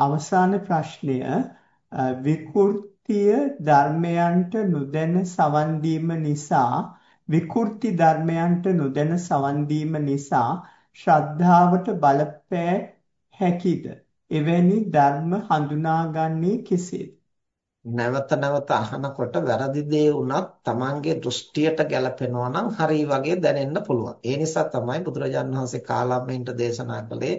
අවසාන ප්‍රශ්නය විකෘතිය ධර්මයන්ට නොදැන සවන් නිසා විකෘති ධර්මයන්ට නොදැන සවන් නිසා ශ්‍රද්ධාවට බලපෑ හැකිද? එවැනි ධර්ම හඳුනාගන්නේ කෙසේද? නැවත නැවත අහනකොට වැරදි දේ වුණත් Tamange දෘෂ්ටියට ගැලපෙනවා නම් හරි වගේ දැනෙන්න පුළුවන්. ඒ නිසා තමයි බුදුරජාණන් වහන්සේ කාලම්මෙන්ට දේශනා කළේ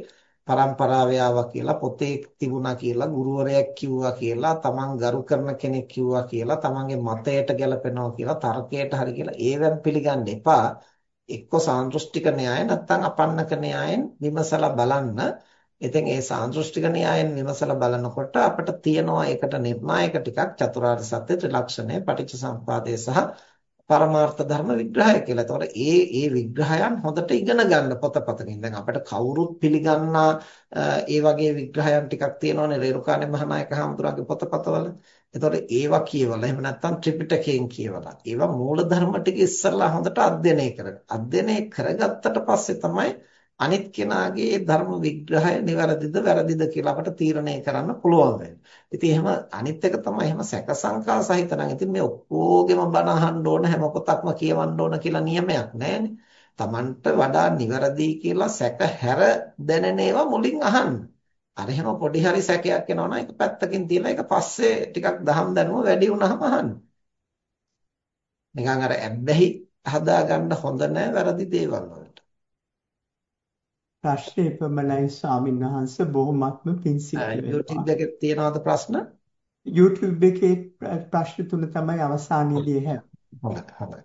પરම්පරාව යාවා කියලා පොතේ තිබුණා කියලා ගුරුවරයෙක් කිව්වා කියලා Taman ගරු කරන කෙනෙක් කිව්වා කියලා Tamanගේ මතයට ගැලපෙනවා කියලා තර්කයට හරි කියලා ඒවෙන් පිළිගන්න එපා. එක්ක සාන්දෘෂ්ටික න්‍යාය නැත්නම් අපන්නක න්‍යායෙන් විමසලා බලන්න ඉතින් ඒ සාන්දෘෂ්ටික න්‍යායෙන් විමසලා බලනකොට අපිට තියෙනවා ඒකට නිර්ණායක ටිකක් චතුරාර්ය සත්‍ය ත්‍රිලක්ෂණය පටිච්චසමුපාදය සහ පරමාර්ථ ධර්ම විග්‍රහය කියලා. ඒතකොට ඒ ඒ විග්‍රහයන් හොඳට ඉගෙන ගන්න පොතපතකින්. දැන් අපිට කවුරුත් පිළිගන්නා ඒ වගේ විග්‍රහයන් ටිකක් තියෙනවානේ රේරුකාණේ මහානායක හඳුරාගේ පොතපතවල. ඒතකොට ඒවා කියවලා එහෙම නැත්නම් ත්‍රිපිටකයෙන් කියවලා. ඒවා මූල ධර්ම ටික ඉස්සරලා හොඳට අධ්‍යයනය කරගන්න. අධ්‍යයනය කරගත්තට පස්සේ තමයි අනිත් කෙනාගේ ධර්ම විග්‍රහය નિවරදිද වැරදිද කියලා අපට තීරණය කරන්න පුළුවන් වෙන්නේ. ඉතින් එහෙම අනිත් එක තමයි එහෙම සැක සංකා සහිත නම් ඉතින් මේ ඔක්කොගෙම බණ අහන්න ඕන හැම පොතක්ම කියවන්න ඕන කියලා නියමයක් නැහැනේ. Tamanට වඩා નિවරදි කියලා සැක හැර දැනෙන ඒවා මුලින් අහන්න. අර එහෙම පොඩි හරි සැකයක් එනවා නම් ඒක පැත්තකින් තියලා ඒක පස්සේ ටිකක් දහම් දැනුම වැඩි වුණාම අහන්න. නිකන් අර ඇබ්බැහි හදාගන්න හොඳ නැහැ වැරදි දේවල් වලට. ප්‍රශ්නේ පමණයි ස්වාමීන් වහන්සේ බොහොමත්ම පිං සිද්ධ YouTube එකේ තියෙනවද ප්‍රශ්න? YouTube එකේ ප්‍රශ්න තුන තමයි අවසානයේදී හැ. හොඳයි හොඳයි.